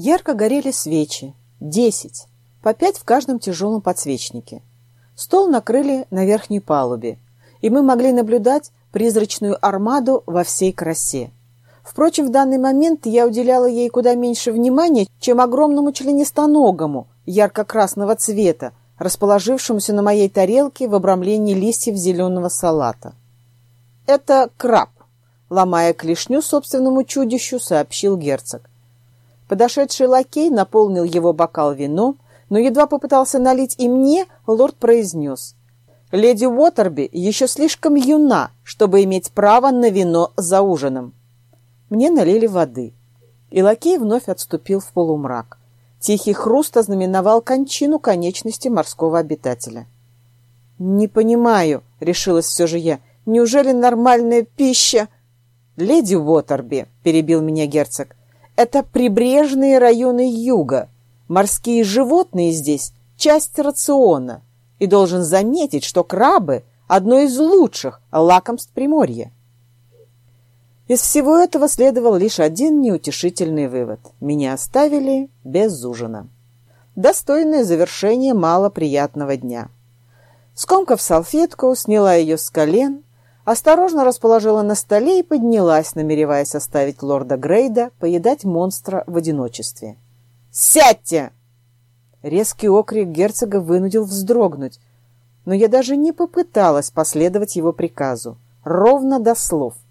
Ярко горели свечи, десять, по пять в каждом тяжелом подсвечнике. Стол накрыли на верхней палубе, и мы могли наблюдать призрачную армаду во всей красе. Впрочем, в данный момент я уделяла ей куда меньше внимания, чем огромному членистоногому, ярко-красного цвета, расположившемуся на моей тарелке в обрамлении листьев зеленого салата. «Это краб», — ломая клешню собственному чудищу, сообщил герцог. Подошедший лакей наполнил его бокал вином, но едва попытался налить и мне, лорд произнес. «Леди Уотерби еще слишком юна, чтобы иметь право на вино за ужином». Мне налили воды, и лакей вновь отступил в полумрак. Тихий хруст ознаменовал кончину конечности морского обитателя. «Не понимаю», — решилась все же я, — «неужели нормальная пища...» «Леди Уотерби», — перебил меня герцог, — «это прибрежные районы юга. Морские животные здесь — часть рациона. И должен заметить, что крабы — одно из лучших лакомств Приморья». Из всего этого следовал лишь один неутешительный вывод. Меня оставили без ужина. Достойное завершение малоприятного дня. Скомкав салфетку, сняла ее с колен, осторожно расположила на столе и поднялась, намереваясь оставить лорда Грейда поедать монстра в одиночестве. «Сядьте!» Резкий окрик герцога вынудил вздрогнуть, но я даже не попыталась последовать его приказу, ровно до слов –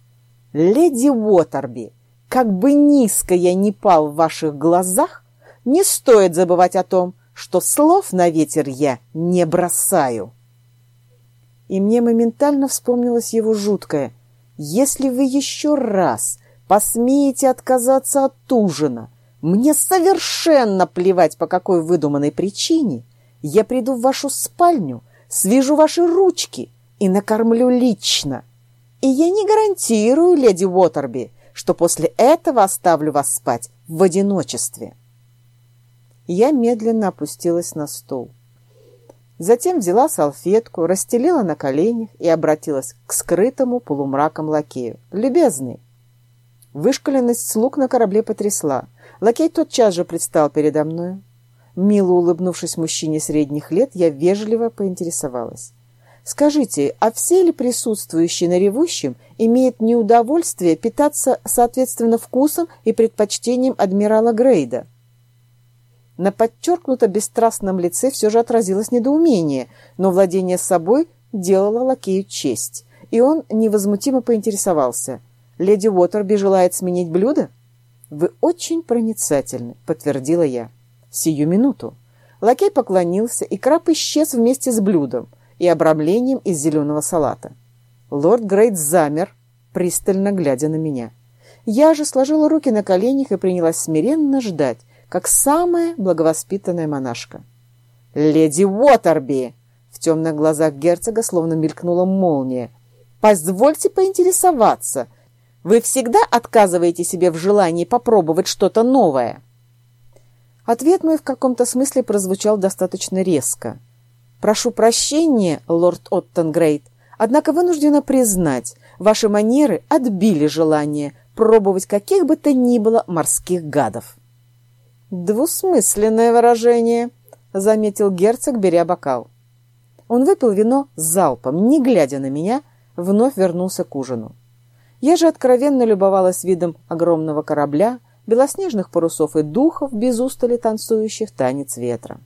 «Леди Уотерби, как бы низко я ни пал в ваших глазах, не стоит забывать о том, что слов на ветер я не бросаю». И мне моментально вспомнилось его жуткое «Если вы еще раз посмеете отказаться от ужина, мне совершенно плевать, по какой выдуманной причине, я приду в вашу спальню, свяжу ваши ручки и накормлю лично». И я не гарантирую, леди Уотерби, что после этого оставлю вас спать в одиночестве. Я медленно опустилась на стул. Затем взяла салфетку, расстелила на коленях и обратилась к скрытому полумраком лакею. «Любезный!» Вышкаленность слуг на корабле потрясла. Лакей тотчас же предстал передо мной. Мило улыбнувшись мужчине средних лет, я вежливо поинтересовалась. Скажите, а все ли присутствующие на ревущем имеют неудовольствие питаться соответственно вкусом и предпочтением адмирала Грейда? На подчеркнуто бесстрастном лице все же отразилось недоумение, но владение собой делало лакею честь, и он невозмутимо поинтересовался. «Леди Уотерби желает сменить блюдо?» «Вы очень проницательны», — подтвердила я. «Сию минуту». Лакей поклонился, и краб исчез вместе с блюдом и обрамлением из зеленого салата. Лорд Грейт замер, пристально глядя на меня. Я же сложила руки на коленях и принялась смиренно ждать, как самая благовоспитанная монашка. «Леди Уотерби!» В темных глазах герцога словно мелькнула молния. «Позвольте поинтересоваться. Вы всегда отказываете себе в желании попробовать что-то новое?» Ответ мой в каком-то смысле прозвучал достаточно резко. Прошу прощения, лорд Оттенгрейд, однако вынуждена признать, ваши манеры отбили желание пробовать каких бы то ни было морских гадов. Двусмысленное выражение, заметил герцог, беря бокал. Он выпил вино залпом, не глядя на меня, вновь вернулся к ужину. Я же откровенно любовалась видом огромного корабля, белоснежных парусов и духов, без устали танцующих танец ветра.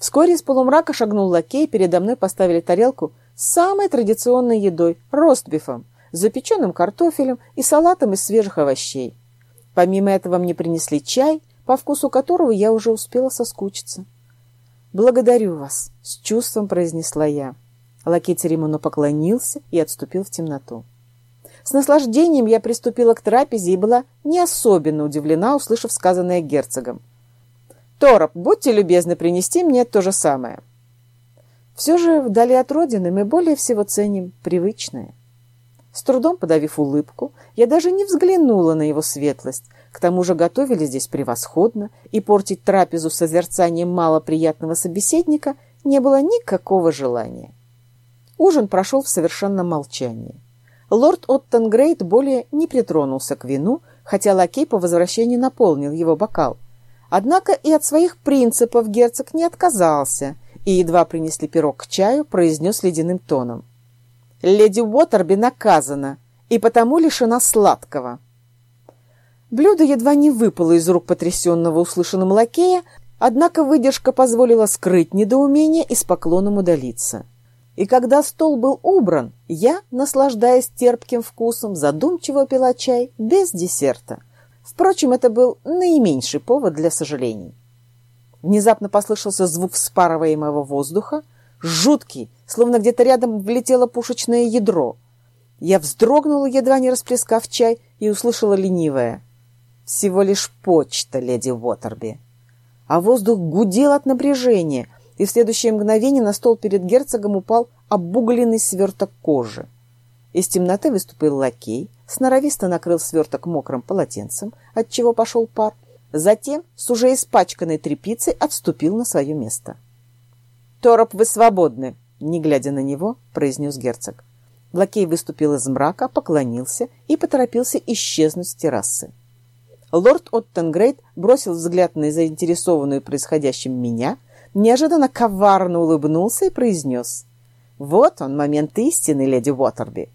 Вскоре из полумрака шагнул лакей, передо мной поставили тарелку с самой традиционной едой – ростбифом, запеченным картофелем и салатом из свежих овощей. Помимо этого мне принесли чай, по вкусу которого я уже успела соскучиться. «Благодарю вас», — с чувством произнесла я. Лакей церемонно поклонился и отступил в темноту. С наслаждением я приступила к трапезе и была не особенно удивлена, услышав сказанное герцогом — Тороп, будьте любезны принести мне то же самое. Все же вдали от родины мы более всего ценим привычное. С трудом подавив улыбку, я даже не взглянула на его светлость. К тому же готовили здесь превосходно, и портить трапезу созерцанием малоприятного собеседника не было никакого желания. Ужин прошел в совершенном молчании. Лорд Оттенгрейд более не притронулся к вину, хотя лакей по возвращении наполнил его бокал. Однако и от своих принципов герцог не отказался и, едва принесли пирог к чаю, произнес ледяным тоном. «Леди Уотерби наказана и потому лишена сладкого». Блюдо едва не выпало из рук потрясенного услышанным лакея, однако выдержка позволила скрыть недоумение и с поклоном удалиться. И когда стол был убран, я, наслаждаясь терпким вкусом, задумчиво пила чай без десерта. Впрочем, это был наименьший повод для сожалений. Внезапно послышался звук вспарываемого воздуха, жуткий, словно где-то рядом влетело пушечное ядро. Я вздрогнула, едва не расплескав чай, и услышала ленивое. Всего лишь почта, леди Уотерби. А воздух гудел от напряжения, и в следующее мгновение на стол перед герцогом упал обугленный сверток кожи. Из темноты выступил лакей, сноровисто накрыл сверток мокрым полотенцем, от чего пошел пар, затем с уже испачканной тряпицей отступил на свое место. «Тороп, вы свободны!» — не глядя на него, произнес герцог. Лакей выступил из мрака, поклонился и поторопился исчезнуть с террасы. Лорд Оттенгрейд бросил взгляд на заинтересованную происходящим меня, неожиданно коварно улыбнулся и произнес. «Вот он, момент истины, леди Уотерби».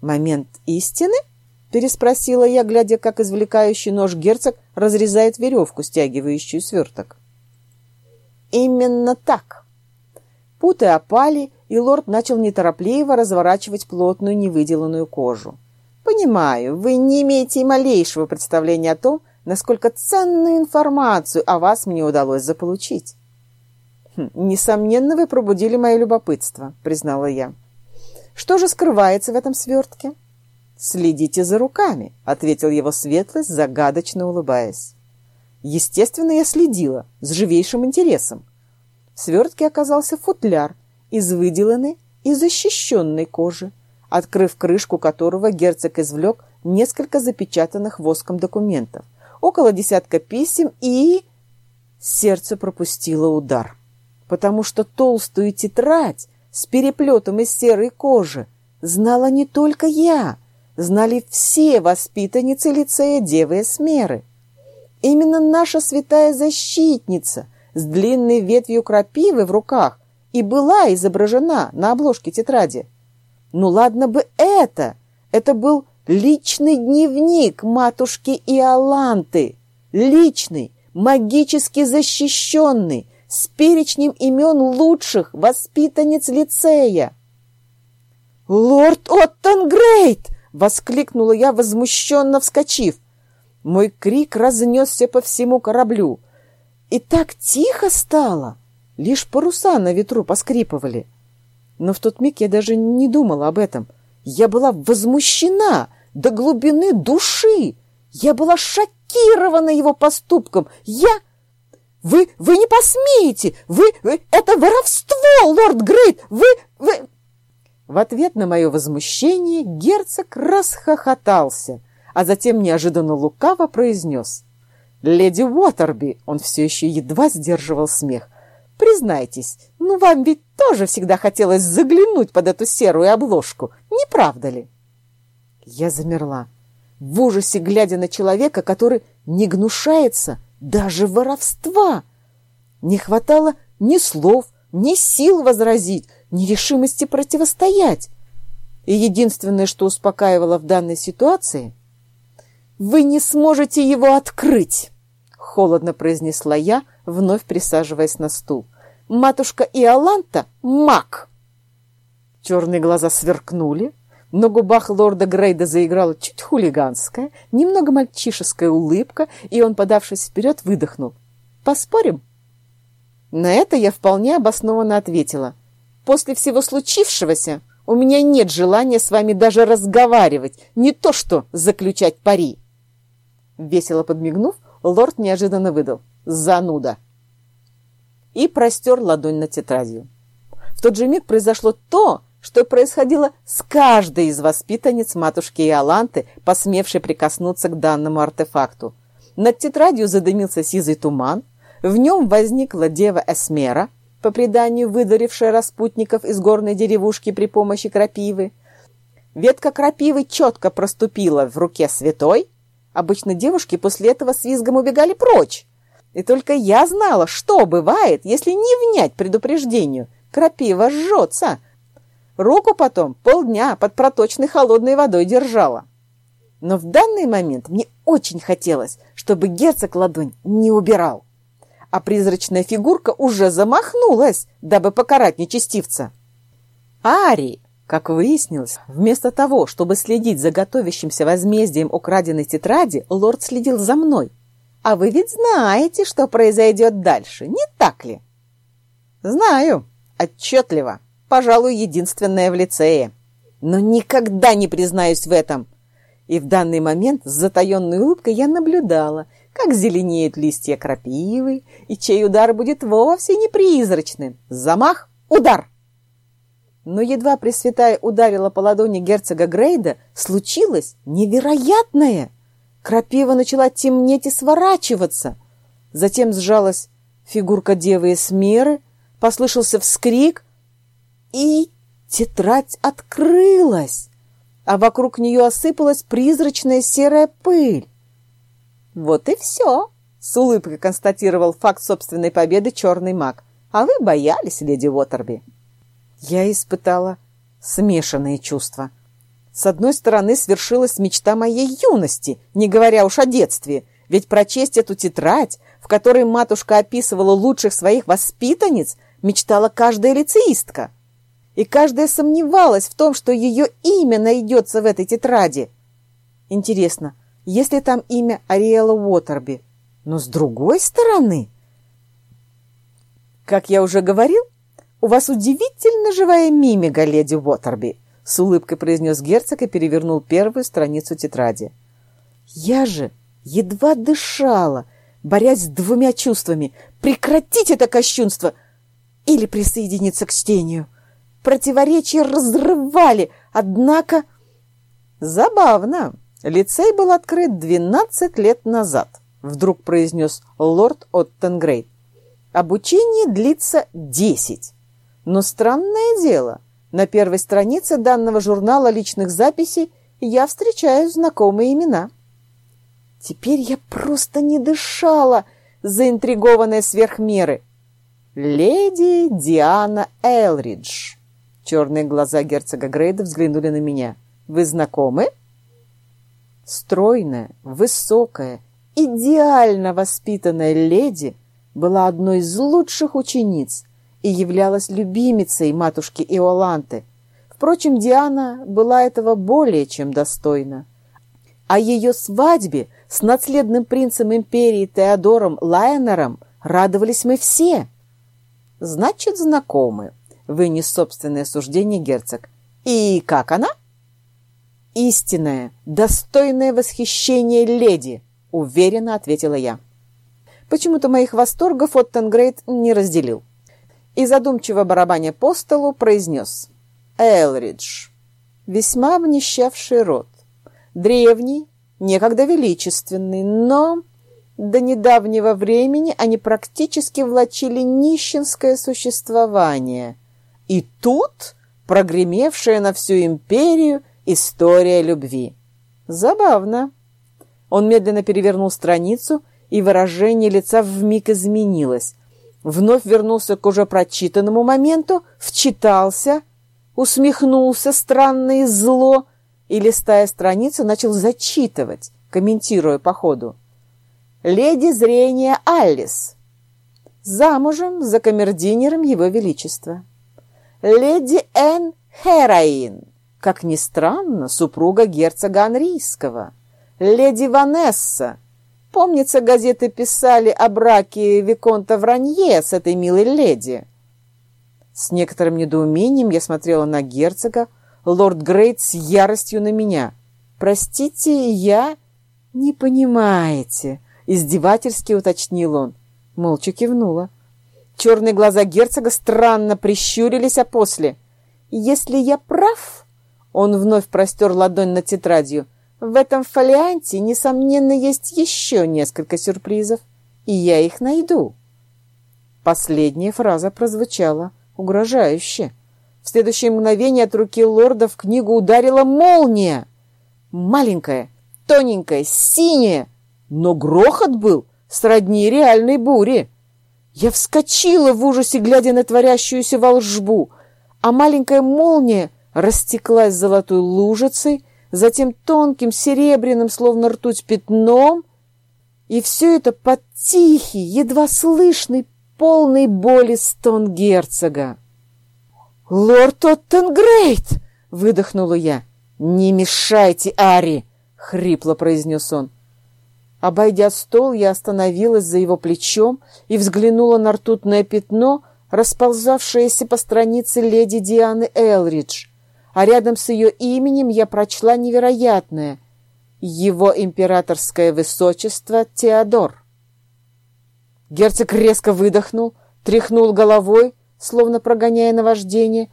«Момент истины?» — переспросила я, глядя, как извлекающий нож герцог разрезает веревку, стягивающую сверток. «Именно так». Путы опали, и лорд начал неторопливо разворачивать плотную невыделанную кожу. Понимаю, вы не имеете и малейшего представления о том, насколько ценную информацию о вас мне удалось заполучить. Хм, «Несомненно, вы пробудили мое любопытство», — признала я. «Что же скрывается в этом свертке?» «Следите за руками», — ответил его светлость, загадочно улыбаясь. Естественно, я следила, с живейшим интересом. В свертке оказался футляр из выделанной и защищенной кожи, открыв крышку которого герцог извлек несколько запечатанных воском документов, около десятка писем и... Сердце пропустило удар, потому что толстую тетрадь с переплетом из серой кожи знала не только я, знали все воспитанницы лицея Девы Эсмеры. Именно наша святая защитница с длинной ветвью крапивы в руках и была изображена на обложке тетради. Ну ладно бы это. Это был личный дневник матушки Иоланты. Личный, магически защищенный, с перечнем имен лучших воспитанниц лицея. «Лорд Оттенгрейд!» — воскликнула я, возмущенно вскочив. Мой крик разнесся по всему кораблю. И так тихо стало. Лишь паруса на ветру поскрипывали. Но в тот миг я даже не думала об этом. Я была возмущена до глубины души. Я была шокирована его поступком. Я... Вы, вы не посмеете! Вы, вы... Это воровство, лорд Грейт! Вы, вы... В ответ на мое возмущение герцог расхохотался, а затем неожиданно лукаво произнес. «Леди Уотерби!» Он все еще едва сдерживал смех. Признайтесь, ну вам ведь тоже всегда хотелось заглянуть под эту серую обложку, не правда ли? Я замерла, в ужасе глядя на человека, который не гнушается даже воровства. Не хватало ни слов, ни сил возразить, ни решимости противостоять. И единственное, что успокаивало в данной ситуации, «Вы не сможете его открыть!» — холодно произнесла я, вновь присаживаясь на стул матушка Иоланта — маг. Черные глаза сверкнули, на губах лорда Грейда заиграла чуть хулиганская, немного мальчишеская улыбка, и он, подавшись вперед, выдохнул. «Поспорим?» На это я вполне обоснованно ответила. «После всего случившегося у меня нет желания с вами даже разговаривать, не то что заключать пари». Весело подмигнув, лорд неожиданно выдал. «Зануда!» И простер ладонь над тетрадью. В тот же миг произошло то, что происходило с каждой из воспитанниц матушки Иоланты, посмевшей прикоснуться к данному артефакту. Над тетрадью задымился сизый туман, в нем возникла дева Эсмера, по преданию выдарившая распутников из горной деревушки при помощи крапивы. Ветка крапивы четко проступила в руке святой, Обычно девушки после этого с визгом убегали прочь. И только я знала, что бывает, если не внять предупреждению. Крапива жжется. Руку потом полдня под проточной холодной водой держала. Но в данный момент мне очень хотелось, чтобы герцог ладонь не убирал. А призрачная фигурка уже замахнулась, дабы покарать нечестивца. Ари, как выяснилось, вместо того, чтобы следить за готовящимся возмездием украденной тетради, лорд следил за мной. А вы ведь знаете, что произойдет дальше, не так ли? Знаю, отчетливо, пожалуй, единственное в лицее. Но никогда не признаюсь в этом. И в данный момент с затаенной улыбкой я наблюдала, как зеленеют листья крапивы, и чей удар будет вовсе не призрачным. Замах, удар! Но едва Пресвятая ударила по ладони герцога Грейда, случилось невероятное. Крапива начала темнеть и сворачиваться. Затем сжалась фигурка девы Эсмеры, послышался вскрик, и тетрадь открылась а вокруг нее осыпалась призрачная серая пыль. «Вот и все», — с улыбкой констатировал факт собственной победы черный маг. «А вы боялись, леди Уотерби». Я испытала смешанные чувства. С одной стороны, свершилась мечта моей юности, не говоря уж о детстве, ведь прочесть эту тетрадь, в которой матушка описывала лучших своих воспитанниц, мечтала каждая лицеистка — и каждая сомневалась в том, что ее имя найдется в этой тетради. Интересно, есть ли там имя Ариэла Уотерби? Но с другой стороны... Как я уже говорил, у вас удивительно живая мимика, леди Уотерби, с улыбкой произнес герцог и перевернул первую страницу тетради. Я же едва дышала, борясь с двумя чувствами. Прекратить это кощунство или присоединиться к чтению. Противоречия разрывали, однако... Забавно. Лицей был открыт двенадцать лет назад, вдруг произнес лорд Оттенгрейд. Обучение длится десять. Но странное дело, на первой странице данного журнала личных записей я встречаю знакомые имена. Теперь я просто не дышала, заинтригованная сверх меры. Леди Диана Элридж. Черные глаза герцога Грейда взглянули на меня. «Вы знакомы?» Стройная, высокая, идеально воспитанная леди была одной из лучших учениц и являлась любимицей матушки Иоланты. Впрочем, Диана была этого более чем достойна. О ее свадьбе с наследным принцем империи Теодором Лайонером радовались мы все. Значит, знакомы вынес собственное суждение герцог. «И как она?» «Истинная, достойное восхищение леди», — уверенно ответила я. Почему-то моих восторгов Оттенгрейд не разделил. И задумчиво барабаня по столу произнес. «Элридж. Весьма обнищавший род. Древний, некогда величественный, но до недавнего времени они практически влачили нищенское существование. И тут прогремевшая на всю империю история любви. Забавно. Он медленно перевернул страницу, и выражение лица вмиг изменилось. Вновь вернулся к уже прочитанному моменту, вчитался, усмехнулся странно и зло, и, листая страницу, начал зачитывать, комментируя по ходу. «Леди зрения Алис. Замужем за камердинером Его Величества» леди Энн Хероин, как ни странно, супруга герцога Анрийского, леди Ванесса. Помнится, газеты писали о браке Виконта Вранье с этой милой леди. С некоторым недоумением я смотрела на герцога, лорд Грейт с яростью на меня. «Простите, я...» «Не понимаете», — издевательски уточнил он. Молча кивнула. Черные глаза герцога странно прищурились, а после... «Если я прав...» Он вновь простер ладонь над тетрадью. «В этом фолианте, несомненно, есть еще несколько сюрпризов, и я их найду». Последняя фраза прозвучала угрожающе. В следующее мгновение от руки лорда в книгу ударила молния. Маленькая, тоненькая, синяя, но грохот был сродни реальной буре. Я вскочила в ужасе, глядя на творящуюся волжбу, а маленькая молния растеклась золотой лужицей, затем тонким серебряным, словно ртуть, пятном, и все это под тихий, едва слышный, полный боли стон герцога. «Лорд Оттенгрейд!» — выдохнула я. «Не мешайте, Ари!» — хрипло произнес он. Обойдя стол, я остановилась за его плечом и взглянула на ртутное пятно, расползавшееся по странице леди Дианы Элридж, а рядом с ее именем я прочла невероятное «Его императорское высочество Теодор». Герцог резко выдохнул, тряхнул головой, словно прогоняя наваждение,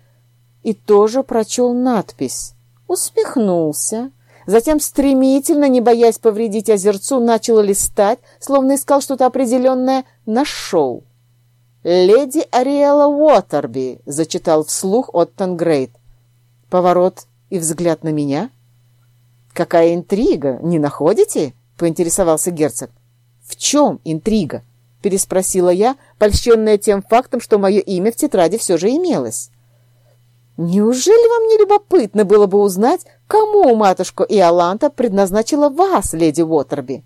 и тоже прочел надпись. Усмехнулся, Затем стремительно, не боясь повредить озерцу, начал листать, словно искал что-то определенное, нашел. «Леди Ариэла Уотерби», — зачитал вслух Оттон Грейт. Поворот и взгляд на меня. «Какая интрига, не находите?» — поинтересовался герцог. «В чем интрига?» — переспросила я, польщенная тем фактом, что мое имя в тетради все же имелось. «Неужели вам не любопытно было бы узнать, кому матушка Иоланта предназначила вас, леди Уотерби?»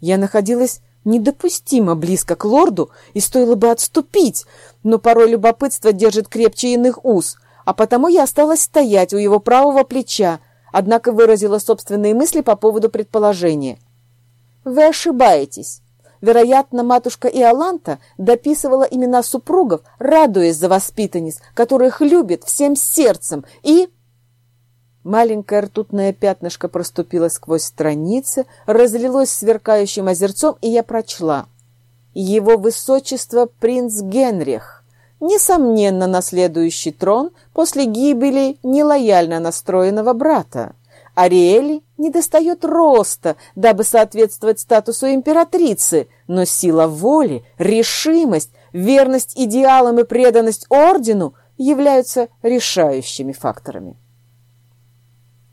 Я находилась недопустимо близко к лорду, и стоило бы отступить, но порой любопытство держит крепче иных уз, а потому я осталась стоять у его правого плеча, однако выразила собственные мысли по поводу предположения. «Вы ошибаетесь. Вероятно, матушка Иоланта дописывала имена супругов, радуясь за воспитанниц, которых любит всем сердцем, и... Маленькое ртутное пятнышко проступило сквозь страницы, разлилось сверкающим озерцом, и я прочла. Его высочество принц Генрих, несомненно наследующий трон после гибели нелояльно настроенного брата. Ариэли недостает роста, дабы соответствовать статусу императрицы, но сила воли, решимость, верность идеалам и преданность ордену являются решающими факторами.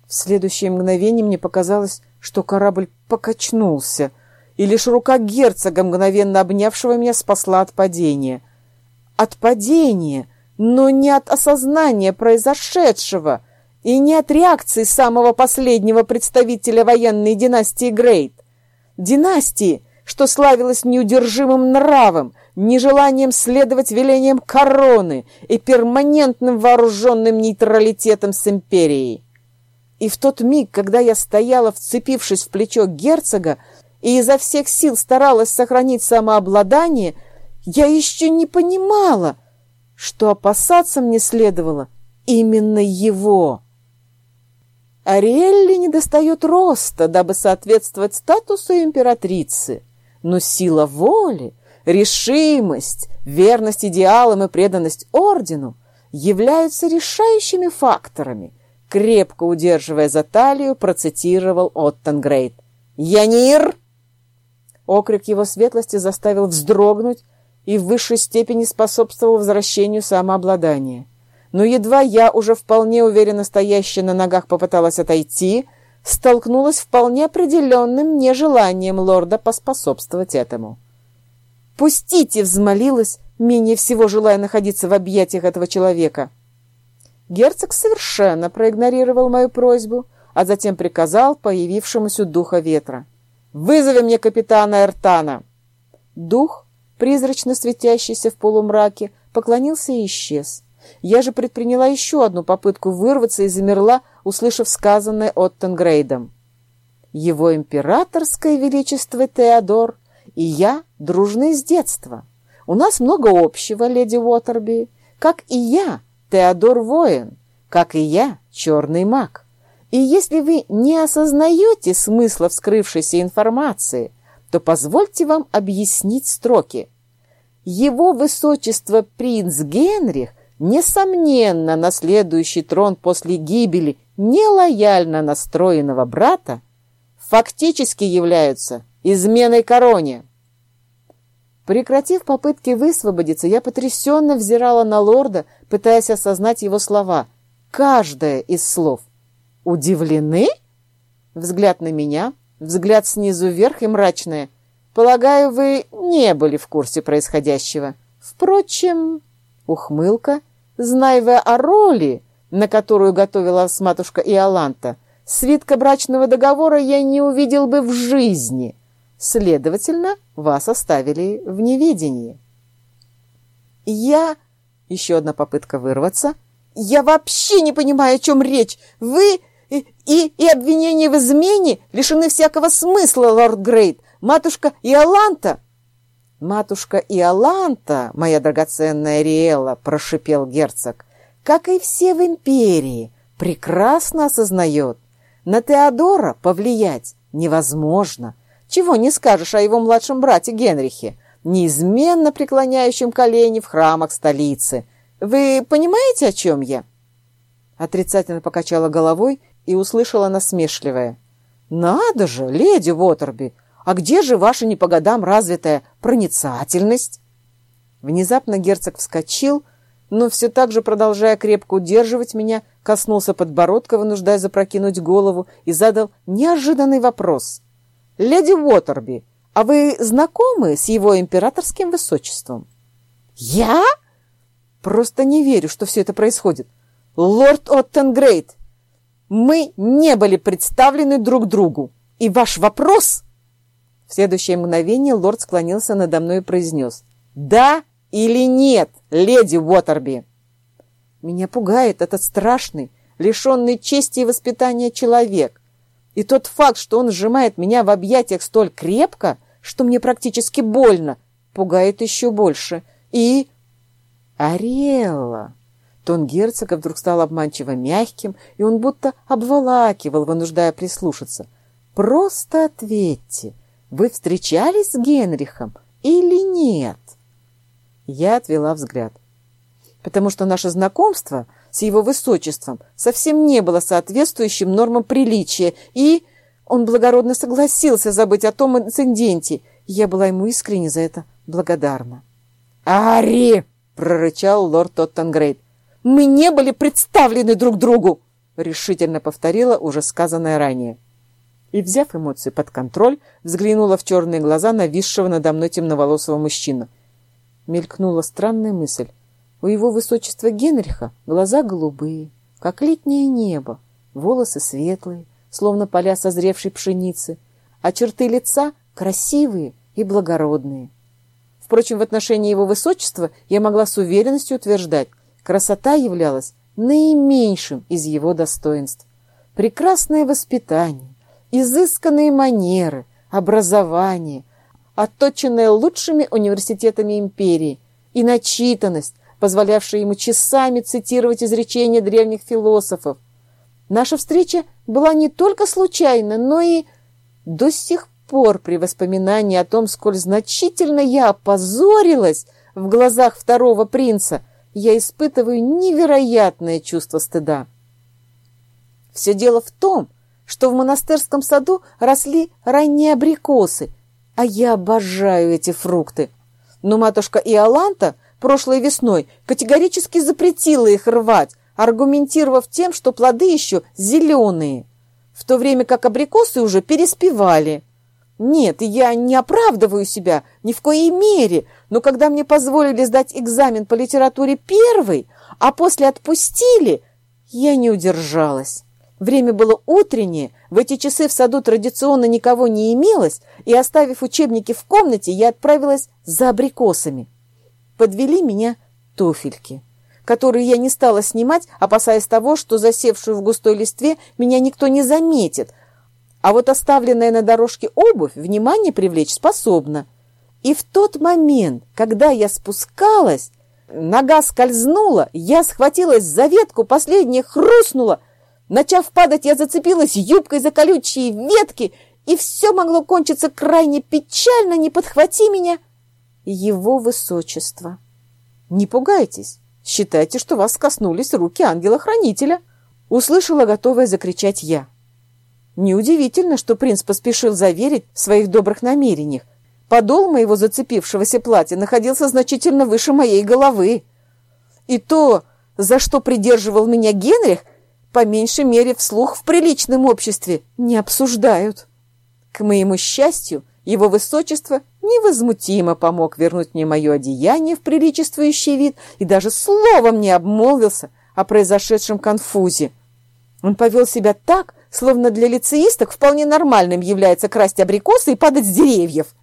В следующее мгновение мне показалось, что корабль покачнулся, и лишь рука герцога, мгновенно обнявшего меня, спасла от падения. От падения, но не от осознания произошедшего — и не от реакции самого последнего представителя военной династии Грейт. Династии, что славилась неудержимым нравом, нежеланием следовать велениям короны и перманентным вооруженным нейтралитетом с империей. И в тот миг, когда я стояла, вцепившись в плечо герцога, и изо всех сил старалась сохранить самообладание, я еще не понимала, что опасаться мне следовало именно его. Ариэлли недостает роста, дабы соответствовать статусу императрицы, но сила воли, решимость, верность идеалам и преданность ордену являются решающими факторами, крепко удерживая за талию, процитировал Оттон Грейт. «Янир!» Окрик его светлости заставил вздрогнуть и в высшей степени способствовал возвращению самообладания но едва я, уже вполне уверенно стоящая на ногах, попыталась отойти, столкнулась вполне определенным нежеланием лорда поспособствовать этому. «Пустите!» — взмолилась, менее всего желая находиться в объятиях этого человека. Герцог совершенно проигнорировал мою просьбу, а затем приказал появившемуся духа ветра. «Вызови мне капитана Эртана!» Дух, призрачно светящийся в полумраке, поклонился и исчез. Я же предприняла еще одну попытку вырваться и замерла, услышав сказанное Оттенгрейдом. Его императорское величество Теодор и я дружны с детства. У нас много общего, леди Уотерби, как и я, Теодор воин, как и я, черный маг. И если вы не осознаете смысла вскрывшейся информации, то позвольте вам объяснить строки. Его высочество принц Генрих несомненно, наследующий трон после гибели нелояльно настроенного брата, фактически являются изменой короне. Прекратив попытки высвободиться, я потрясенно взирала на лорда, пытаясь осознать его слова. Каждое из слов. «Удивлены?» Взгляд на меня, взгляд снизу вверх и мрачное. Полагаю, вы не были в курсе происходящего. Впрочем, ухмылка, знаевая о роли, на которую готовилась матушка Иоланта, свитка брачного договора я не увидел бы в жизни. Следовательно, вас оставили в неведении. Я... Еще одна попытка вырваться. Я вообще не понимаю, о чем речь. Вы и, и, и обвинения в измене лишены всякого смысла, лорд Грейт. Матушка Иоланта... «Матушка Иоланта, моя драгоценная Риэла», — прошипел герцог, — «как и все в империи, прекрасно осознает, на Теодора повлиять невозможно. Чего не скажешь о его младшем брате Генрихе, неизменно преклоняющем колени в храмах столицы. Вы понимаете, о чем я?» Отрицательно покачала головой и услышала насмешливое. «Надо же, леди Уотерби, а где же ваша не по годам развитая проницательность?» Внезапно герцог вскочил, но все так же, продолжая крепко удерживать меня, коснулся подбородка, вынуждая запрокинуть голову, и задал неожиданный вопрос. «Леди Уотерби, а вы знакомы с его императорским высочеством?» «Я?» «Просто не верю, что все это происходит. Лорд Оттенгрейд, мы не были представлены друг другу. И ваш вопрос...» Следующее мгновение лорд склонился надо мной и произнес. «Да или нет, леди Уотерби?» Меня пугает этот страшный, лишенный чести и воспитания человек. И тот факт, что он сжимает меня в объятиях столь крепко, что мне практически больно, пугает еще больше. И... Ариэлла... Тон герцога вдруг стал обманчиво мягким, и он будто обволакивал, вынуждая прислушаться. «Просто ответьте, вы встречались с Генрихом или нет?» Я отвела взгляд, потому что наше знакомство с его высочеством совсем не было соответствующим нормам приличия, и он благородно согласился забыть о том инциденте, я была ему искренне за это благодарна. «Ари!» — прорычал лорд Тоттенгрейд. Мы не были представлены друг другу!» решительно повторила уже сказанное ранее. И, взяв эмоции под контроль, взглянула в черные глаза нависшего надо мной темноволосого мужчину. Мелькнула странная мысль. У его высочества Генриха глаза голубые, как летнее небо, волосы светлые, словно поля созревшей пшеницы, а черты лица красивые и благородные. Впрочем, в отношении его высочества я могла с уверенностью утверждать, Красота являлась наименьшим из его достоинств. Прекрасное воспитание, изысканные манеры, образование, отточенное лучшими университетами империи, и начитанность, позволявшая ему часами цитировать изречения древних философов. Наша встреча была не только случайна, но и до сих пор при воспоминании о том, сколь значительно я опозорилась в глазах второго принца – я испытываю невероятное чувство стыда. Все дело в том, что в монастырском саду росли ранние абрикосы, а я обожаю эти фрукты. Но матушка Иоланта прошлой весной категорически запретила их рвать, аргументировав тем, что плоды еще зеленые, в то время как абрикосы уже переспевали. Нет, я не оправдываю себя ни в коей мере, но когда мне позволили сдать экзамен по литературе первый, а после отпустили, я не удержалась. Время было утреннее, в эти часы в саду традиционно никого не имелось, и, оставив учебники в комнате, я отправилась за абрикосами. Подвели меня туфельки, которые я не стала снимать, опасаясь того, что засевшую в густой листве меня никто не заметит – а вот оставленная на дорожке обувь внимание привлечь способна. И в тот момент, когда я спускалась, нога скользнула, я схватилась за ветку, последняя хрустнула. Начав падать, я зацепилась юбкой за колючие ветки, и все могло кончиться крайне печально, не подхвати меня. Его высочество. Не пугайтесь, считайте, что вас коснулись руки ангела-хранителя. Услышала, готовая закричать я. Неудивительно, что принц поспешил заверить в своих добрых намерениях. Подол моего зацепившегося платья находился значительно выше моей головы. И то, за что придерживал меня Генрих, по меньшей мере вслух в приличном обществе не обсуждают. К моему счастью, его высочество невозмутимо помог вернуть мне мое одеяние в приличествующий вид и даже словом не обмолвился о произошедшем конфузе. Он повел себя так, словно для лицеисток вполне нормальным является красть абрикосы и падать с деревьев.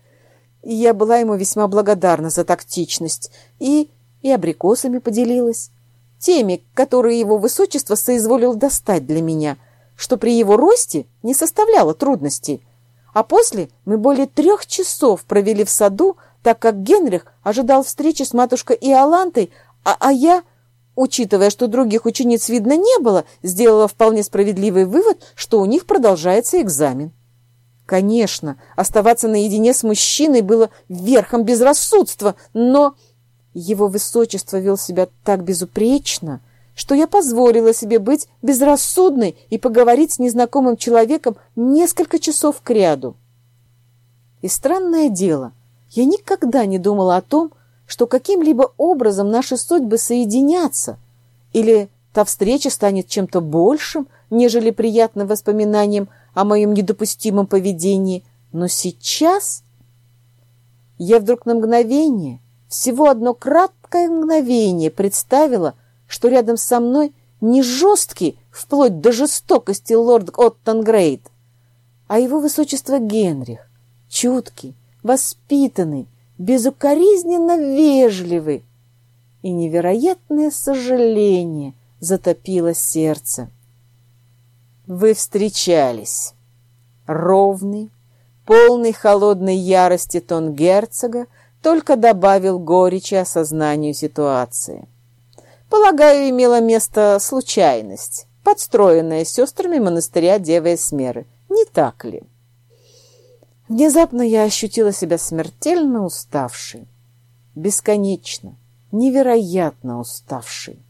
И я была ему весьма благодарна за тактичность и, и абрикосами поделилась. Теми, которые его высочество соизволил достать для меня, что при его росте не составляло трудностей. А после мы более трех часов провели в саду, так как Генрих ожидал встречи с матушкой Иолантой, а, а я, учитывая, что других учениц видно не было, сделала вполне справедливый вывод, что у них продолжается экзамен. Конечно, оставаться наедине с мужчиной было верхом безрассудства, но его высочество вел себя так безупречно, что я позволила себе быть безрассудной и поговорить с незнакомым человеком несколько часов кряду. И странное дело, я никогда не думала о том, что каким-либо образом наши судьбы соединятся, или та встреча станет чем-то большим, нежели приятным воспоминанием о моем недопустимом поведении. Но сейчас я вдруг на мгновение, всего одно краткое мгновение представила, что рядом со мной не жесткий, вплоть до жестокости лорд Оттонгрейд, а его высочество Генрих, чуткий, воспитанный, безукоризненно вежливый. И невероятное сожаление затопило сердце. Вы встречались. Ровный, полный холодной ярости тон герцога только добавил горечи осознанию ситуации. Полагаю, имела место случайность, подстроенная сестрами монастыря Девы Эсмеры. Не так ли? Внезапно я ощутила себя смертельно уставшей. Бесконечно, невероятно уставшей.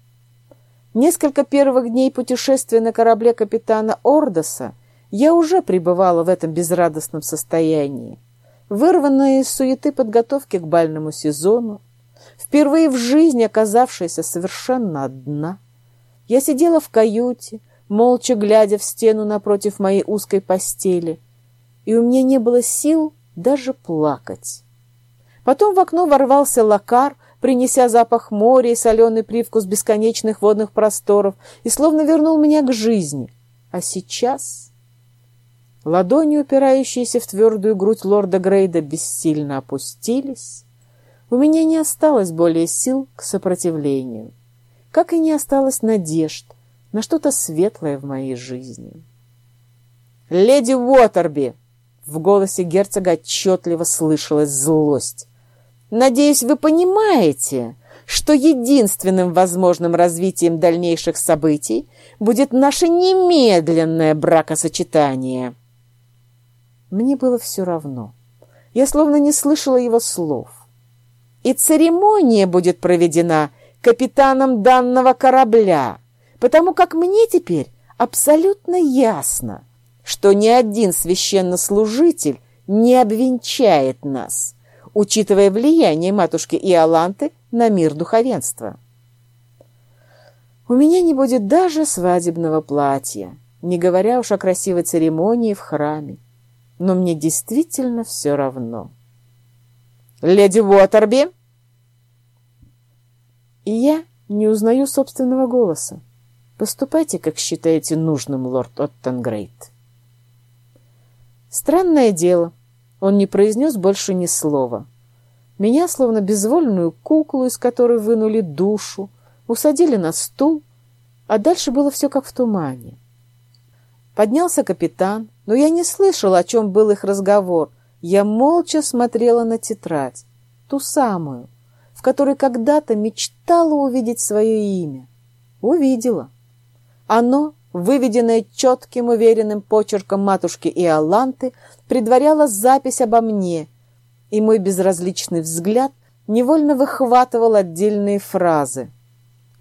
Несколько первых дней путешествия на корабле капитана Ордоса я уже пребывала в этом безрадостном состоянии, вырванная из суеты подготовки к бальному сезону, впервые в жизни оказавшаяся совершенно одна. Я сидела в каюте, молча глядя в стену напротив моей узкой постели, и у меня не было сил даже плакать. Потом в окно ворвался лакар, принеся запах моря и соленый привкус бесконечных водных просторов, и словно вернул меня к жизни. А сейчас... Ладони, упирающиеся в твердую грудь лорда Грейда, бессильно опустились, у меня не осталось более сил к сопротивлению, как и не осталось надежд на что-то светлое в моей жизни. «Леди Уотерби!» В голосе герцога отчетливо слышалась злость. «Надеюсь, вы понимаете, что единственным возможным развитием дальнейших событий будет наше немедленное бракосочетание». Мне было все равно. Я словно не слышала его слов и церемония будет проведена капитаном данного корабля, потому как мне теперь абсолютно ясно, что ни один священнослужитель не обвенчает нас, учитывая влияние матушки Иоланты на мир духовенства. У меня не будет даже свадебного платья, не говоря уж о красивой церемонии в храме, но мне действительно все равно. «Леди Уотерби!» И я не узнаю собственного голоса. Поступайте, как считаете нужным, лорд Оттенгрейд. Странное дело, он не произнес больше ни слова. Меня, словно безвольную куклу, из которой вынули душу, усадили на стул, а дальше было все как в тумане. Поднялся капитан, но я не слышала, о чем был их разговор, я молча смотрела на тетрадь, ту самую, в которой когда-то мечтала увидеть свое имя. Увидела. Оно, выведенное четким уверенным почерком матушки Иоланты, предваряло запись обо мне, и мой безразличный взгляд невольно выхватывал отдельные фразы.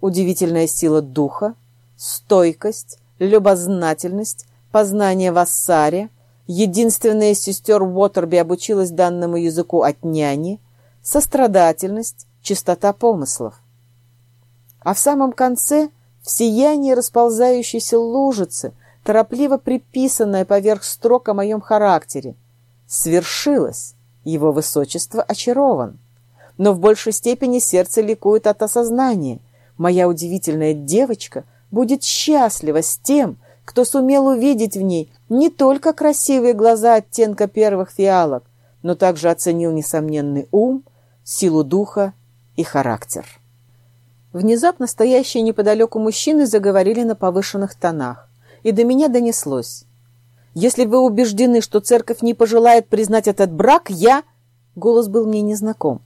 Удивительная сила духа, стойкость, любознательность, познание вассаре — Единственная из сестер Уотерби обучилась данному языку от няни, сострадательность, чистота помыслов. А в самом конце в сиянии расползающейся лужицы, торопливо приписанная поверх строк о моем характере. Свершилось. Его высочество очарован. Но в большей степени сердце ликует от осознания. Моя удивительная девочка будет счастлива с тем, кто сумел увидеть в ней не только красивые глаза оттенка первых фиалок, но также оценил несомненный ум, силу духа и характер. Внезапно стоящие неподалеку мужчины заговорили на повышенных тонах, и до меня донеслось. «Если вы убеждены, что церковь не пожелает признать этот брак, я...» Голос был мне незнаком.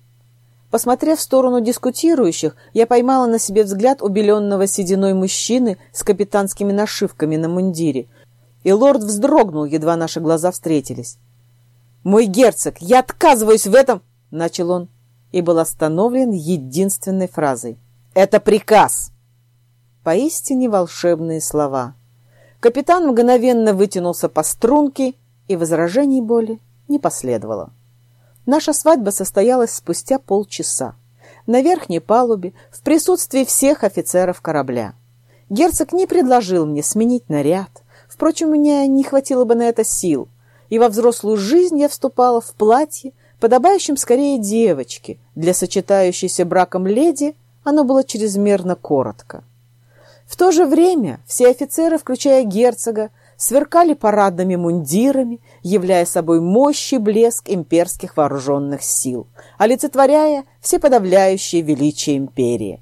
Посмотрев в сторону дискутирующих, я поймала на себе взгляд убеленного сединой мужчины с капитанскими нашивками на мундире, и лорд вздрогнул, едва наши глаза встретились. «Мой герцог, я отказываюсь в этом!» — начал он, и был остановлен единственной фразой. «Это приказ!» Поистине волшебные слова. Капитан мгновенно вытянулся по струнке, и возражений боли не последовало. Наша свадьба состоялась спустя полчаса. На верхней палубе, в присутствии всех офицеров корабля. Герцог не предложил мне сменить наряд. Впрочем, у меня не хватило бы на это сил. И во взрослую жизнь я вступала в платье, подобающем скорее девочке. Для сочетающейся браком леди оно было чрезмерно коротко. В то же время все офицеры, включая герцога, сверкали парадными мундирами, являя собой мощь и блеск имперских вооруженных сил, олицетворяя всеподавляющее величие империи.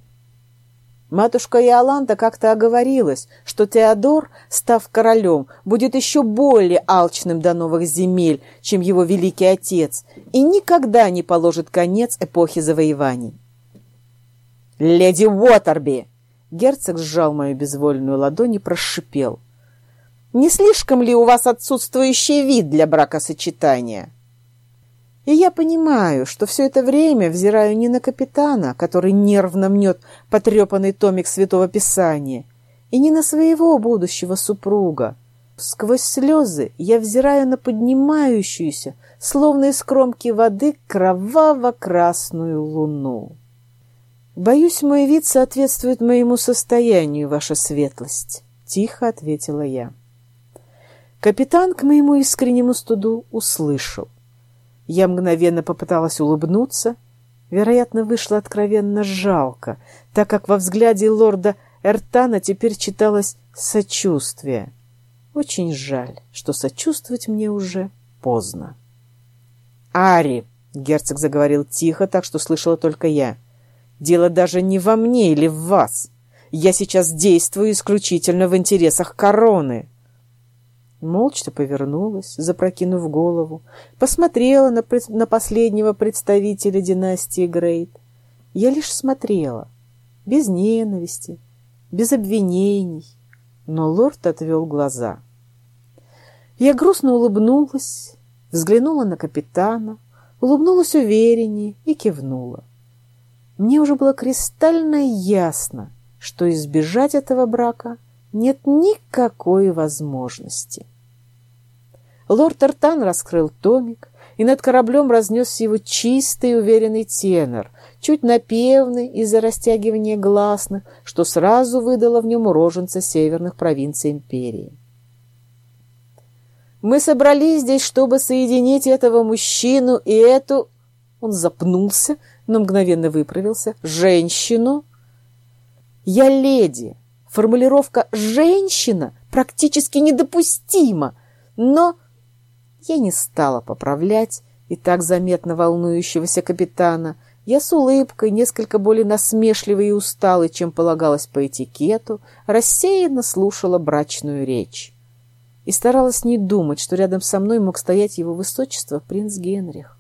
Матушка Иоланда как-то оговорилась, что Теодор, став королем, будет еще более алчным до новых земель, чем его великий отец, и никогда не положит конец эпохе завоеваний. «Леди Уотерби!» Герцог сжал мою безвольную ладонь и прошипел – не слишком ли у вас отсутствующий вид для бракосочетания? И я понимаю, что все это время взираю не на капитана, который нервно мнет потрепанный томик Святого Писания, и не на своего будущего супруга. Сквозь слезы я взираю на поднимающуюся, словно из кромки воды, кроваво-красную луну. «Боюсь, мой вид соответствует моему состоянию, ваша светлость», — тихо ответила я. Капитан, к моему искреннему студу, услышал. Я мгновенно попыталась улыбнуться. Вероятно, вышло откровенно жалко, так как во взгляде лорда Эртана теперь читалось сочувствие. Очень жаль, что сочувствовать мне уже поздно. «Ари!» — герцог заговорил тихо, так что слышала только я. «Дело даже не во мне или в вас. Я сейчас действую исключительно в интересах короны». Молча повернулась, запрокинув голову, посмотрела на, на последнего представителя династии Грейт. Я лишь смотрела, без ненависти, без обвинений, но лорд отвел глаза. Я грустно улыбнулась, взглянула на капитана, улыбнулась увереннее и кивнула. Мне уже было кристально ясно, что избежать этого брака нет никакой возможности. Лорд Артан раскрыл томик, и над кораблем разнесся его чистый уверенный тенор, чуть напевный из-за растягивания гласных, что сразу выдало в нем уроженца северных провинций империи. «Мы собрались здесь, чтобы соединить этого мужчину и эту...» Он запнулся, но мгновенно выправился. «Женщину?» «Я леди. Формулировка «женщина» практически недопустима, но я не стала поправлять и так заметно волнующегося капитана. Я с улыбкой, несколько более насмешливой и усталой, чем полагалось по этикету, рассеянно слушала брачную речь. И старалась не думать, что рядом со мной мог стоять его высочество принц Генрих.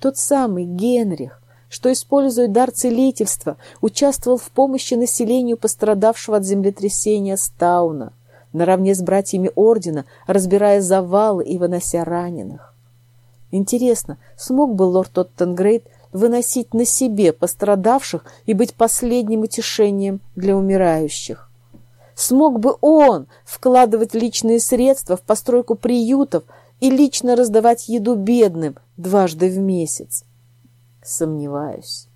Тот самый Генрих, что, используя дар целительства, участвовал в помощи населению пострадавшего от землетрясения Стауна — наравне с братьями ордена, разбирая завалы и вынося раненых. Интересно, смог бы лорд Оттенгрейд выносить на себе пострадавших и быть последним утешением для умирающих? Смог бы он вкладывать личные средства в постройку приютов и лично раздавать еду бедным дважды в месяц? Сомневаюсь.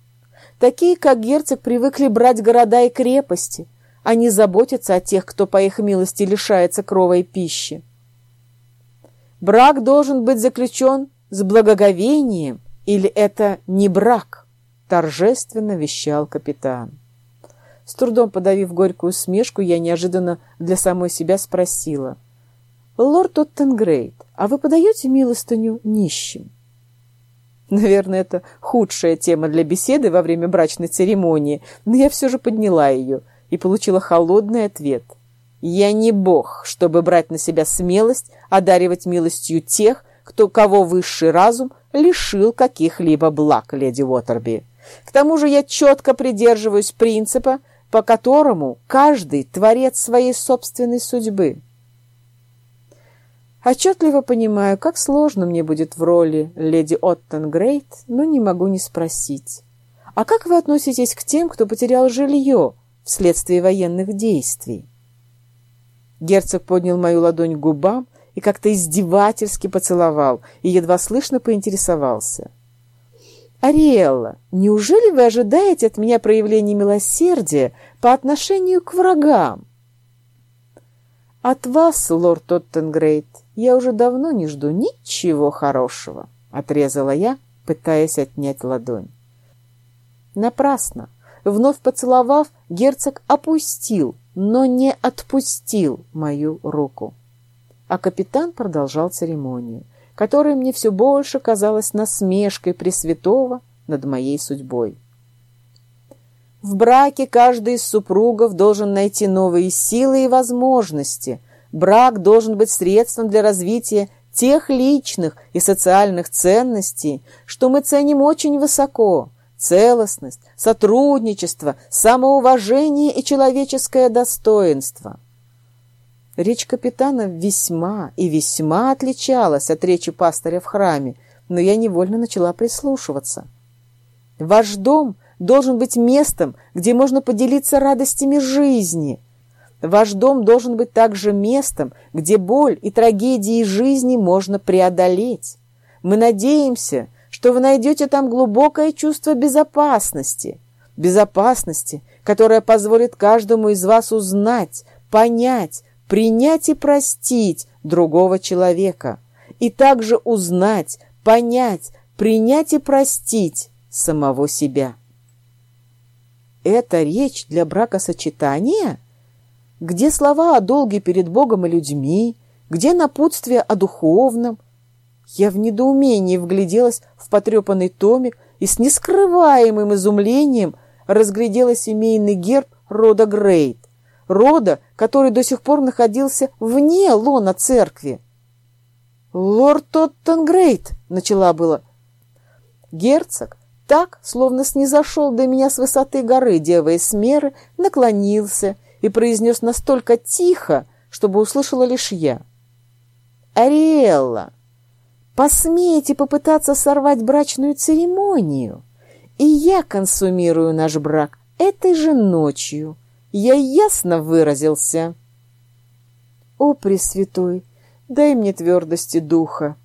Такие, как герцог, привыкли брать города и крепости – Они заботятся о тех, кто по их милости лишается крова и пищи. Брак должен быть заключен с благоговением, или это не брак, торжественно вещал капитан. С трудом подавив горькую смешку, я неожиданно для самой себя спросила. «Лорд Оттенгрейд, а вы подаете милостыню нищим?» Наверное, это худшая тема для беседы во время брачной церемонии, но я все же подняла ее и получила холодный ответ. «Я не бог, чтобы брать на себя смелость одаривать милостью тех, кто, кого высший разум лишил каких-либо благ, леди Уотерби. К тому же я четко придерживаюсь принципа, по которому каждый творец своей собственной судьбы. Отчетливо понимаю, как сложно мне будет в роли леди Оттенгрейд, но не могу не спросить. А как вы относитесь к тем, кто потерял жилье вследствие военных действий? Герцог поднял мою ладонь к губам и как-то издевательски поцеловал и едва слышно поинтересовался. «Ариэлла, неужели вы ожидаете от меня проявления милосердия по отношению к врагам?» «От вас, лорд Оттенгрейд, я уже давно не жду ничего хорошего», — отрезала я, пытаясь отнять ладонь. Напрасно. Вновь поцеловав, герцог опустил, но не отпустил мою руку. А капитан продолжал церемонию — которая мне все больше казалась насмешкой Пресвятого над моей судьбой. В браке каждый из супругов должен найти новые силы и возможности. Брак должен быть средством для развития тех личных и социальных ценностей, что мы ценим очень высоко – целостность, сотрудничество, самоуважение и человеческое достоинство – Речь капитана весьма и весьма отличалась от речи пастыря в храме, но я невольно начала прислушиваться. Ваш дом должен быть местом, где можно поделиться радостями жизни. Ваш дом должен быть также местом, где боль и трагедии жизни можно преодолеть. Мы надеемся, что вы найдете там глубокое чувство безопасности, безопасности, которое позволит каждому из вас узнать, понять, принять и простить другого человека, и также узнать, понять, принять и простить самого себя. Это речь для бракосочетания? Где слова о долге перед Богом и людьми? Где напутствие о духовном? Я в недоумении вгляделась в потрепанный томик и с нескрываемым изумлением разглядела семейный герб рода Грейт рода, который до сих пор находился вне лона церкви. «Лорд Тоттенгрейд!» — начала было. Герцог так, словно снизошел до меня с высоты горы Дева Эсмеры, наклонился и произнес настолько тихо, чтобы услышала лишь я. «Ариэлла, посмеете попытаться сорвать брачную церемонию, и я консумирую наш брак этой же ночью, я ясно выразился. О, Пресвятой, дай мне твердости духа.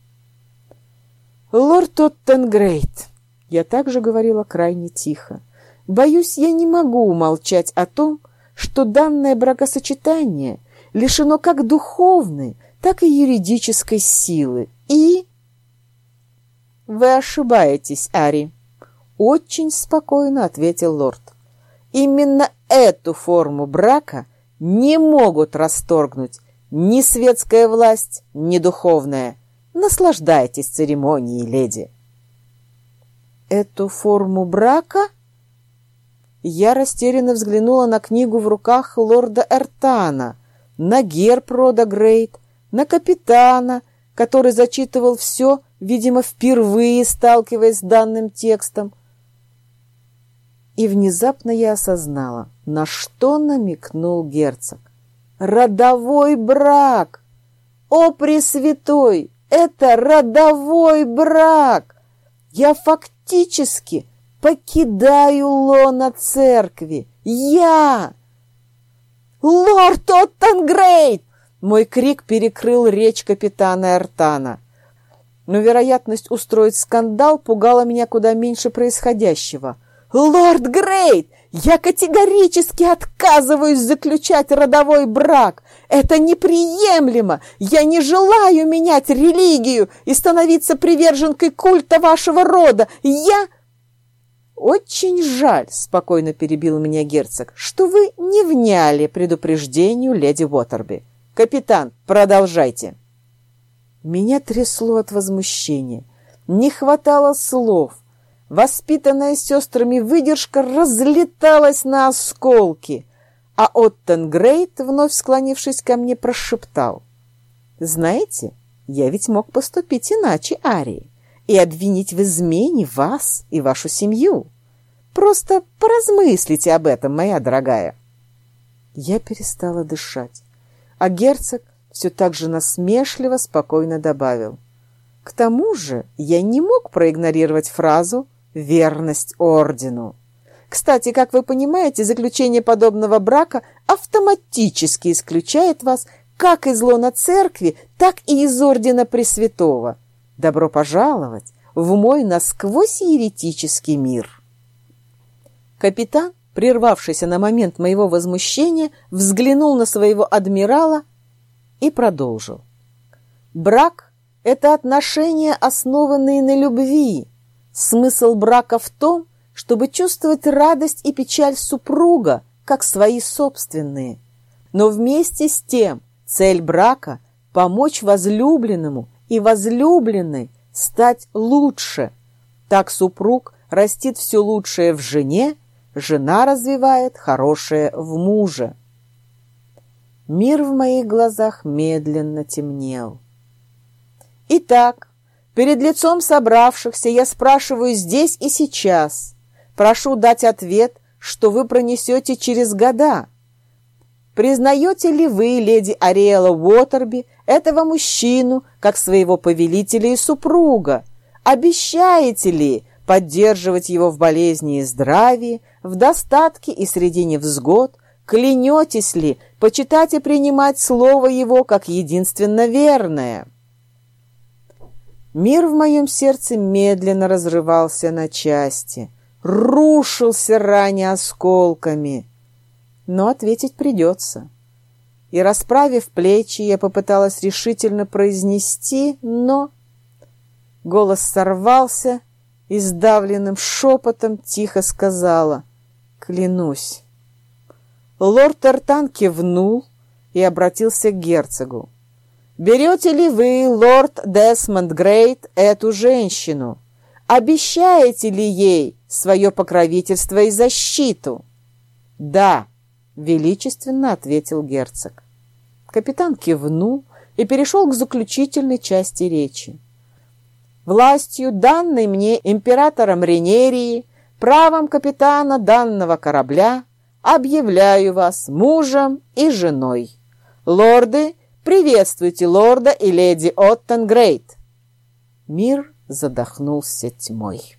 Лорд Оттенгрейд, я также говорила крайне тихо. Боюсь, я не могу умолчать о том, что данное бракосочетание лишено как духовной, так и юридической силы. И... Вы ошибаетесь, Ари. Очень спокойно ответил лорд. Именно эту форму брака не могут расторгнуть ни светская власть, ни духовная. Наслаждайтесь церемонией, леди. Эту форму брака? Я растерянно взглянула на книгу в руках лорда Эртана, на герб рода Грейт, на капитана, который зачитывал все, видимо, впервые сталкиваясь с данным текстом, и внезапно я осознала, на что намекнул герцог. «Родовой брак! О, Пресвятой! Это родовой брак! Я фактически покидаю лона церкви! Я!» «Лорд Оттенгрейд!» Мой крик перекрыл речь капитана Эртана. Но вероятность устроить скандал пугала меня куда меньше происходящего. «Лорд Грейт, Я категорически отказываюсь заключать родовой брак. Это неприемлемо. Я не желаю менять религию и становиться приверженкой культа вашего рода. Я... «Очень жаль», — спокойно перебил меня герцог, «что вы не вняли предупреждению леди Уотерби. Капитан, продолжайте». Меня трясло от возмущения. Не хватало слов. Воспитанная сестрами выдержка разлеталась на осколки, а Оттон Грейт, вновь склонившись ко мне, прошептал. «Знаете, я ведь мог поступить иначе, Арии, и обвинить в измене вас и вашу семью. Просто поразмыслите об этом, моя дорогая». Я перестала дышать, а герцог все так же насмешливо спокойно добавил. К тому же я не мог проигнорировать фразу «верность ордену». Кстати, как вы понимаете, заключение подобного брака автоматически исключает вас как из лона церкви, так и из ордена Пресвятого. Добро пожаловать в мой насквозь еретический мир. Капитан, прервавшийся на момент моего возмущения, взглянул на своего адмирала и продолжил. Брак – это отношения, основанные на любви. Смысл брака в том, чтобы чувствовать радость и печаль супруга, как свои собственные. Но вместе с тем цель брака – помочь возлюбленному и возлюбленной стать лучше. Так супруг растит все лучшее в жене, жена развивает хорошее в муже. Мир в моих глазах медленно темнел. Итак, перед лицом собравшихся я спрашиваю здесь и сейчас. Прошу дать ответ, что вы пронесете через года. Признаете ли вы, леди Ариэла Уотерби, этого мужчину, как своего повелителя и супруга? Обещаете ли поддерживать его в болезни и здравии, в достатке и среди невзгод, Клянетесь ли почитать и принимать слово его как единственно верное? Мир в моем сердце медленно разрывался на части, рушился ранее осколками. Но ответить придется. И, расправив плечи, я попыталась решительно произнести, но... Голос сорвался и сдавленным шепотом тихо сказала «Клянусь». Лорд Эртан кивнул и обратился к герцогу. «Берете ли вы, лорд Десмонд Грейт, эту женщину? Обещаете ли ей свое покровительство и защиту?» «Да», — величественно ответил герцог. Капитан кивнул и перешел к заключительной части речи. «Властью, данной мне императором Ренерии, правом капитана данного корабля, объявляю вас мужем и женой. Лорды, приветствуйте лорда и леди Оттон Грейт. Мир задохнулся тьмой.